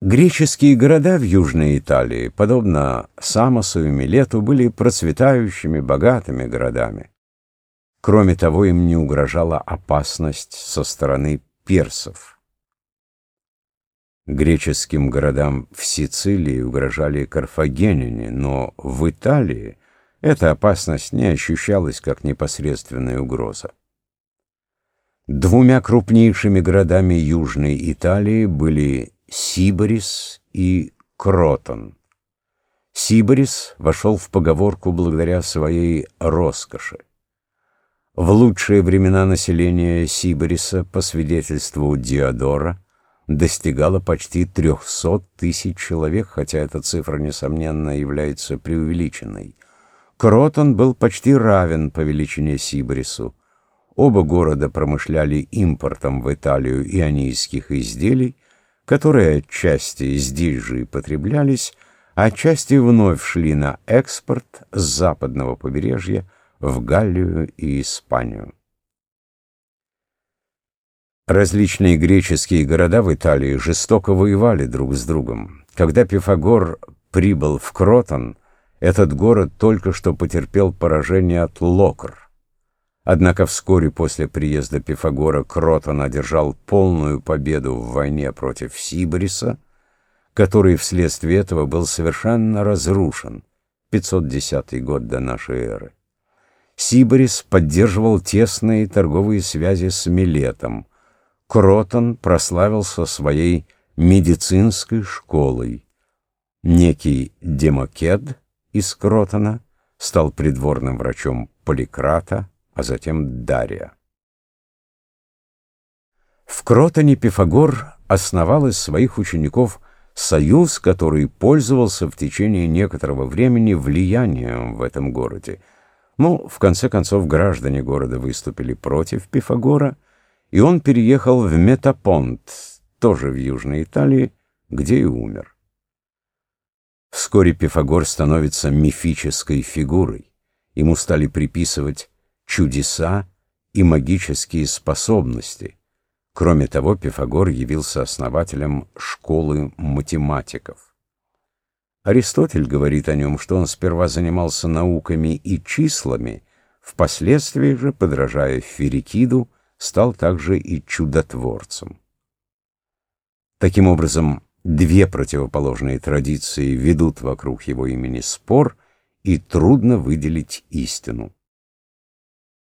Греческие города в Южной Италии, подобно Самосу и Милету, были процветающими, богатыми городами. Кроме того, им не угрожала опасность со стороны персов. Греческим городам в Сицилии угрожали карфагеняне, но в Италии эта опасность не ощущалась как непосредственная угроза. Двумя крупнейшими городами Южной Италии были Сиборис и Кротон. Сиборис вошел в поговорку благодаря своей роскоши. В лучшие времена население Сибориса, по свидетельству Диодора, достигало почти 300 тысяч человек, хотя эта цифра, несомненно, является преувеличенной. Кротон был почти равен по величине Сиборису. Оба города промышляли импортом в Италию ионийских изделий, которые отчасти здесь же и потреблялись, а отчасти вновь шли на экспорт с западного побережья в Галлию и Испанию. Различные греческие города в Италии жестоко воевали друг с другом. Когда Пифагор прибыл в Кротон, этот город только что потерпел поражение от Локр. Однако вскоре после приезда Пифагора Кротон одержал полную победу в войне против Сибриса, который вследствие этого был совершенно разрушен, 510 год до нашей эры. Сибрис поддерживал тесные торговые связи с Милетом. Кротон прославился своей медицинской школой. Некий Демокед из Кротона стал придворным врачом Поликрата, а затем Дария. В Кротоне Пифагор основал из своих учеников союз, который пользовался в течение некоторого времени влиянием в этом городе. Ну, в конце концов, граждане города выступили против Пифагора, и он переехал в Метапонт, тоже в Южной Италии, где и умер. Вскоре Пифагор становится мифической фигурой. Ему стали приписывать чудеса и магические способности. Кроме того, Пифагор явился основателем школы математиков. Аристотель говорит о нем, что он сперва занимался науками и числами, впоследствии же, подражая Ферикиду, стал также и чудотворцем. Таким образом, две противоположные традиции ведут вокруг его имени спор, и трудно выделить истину.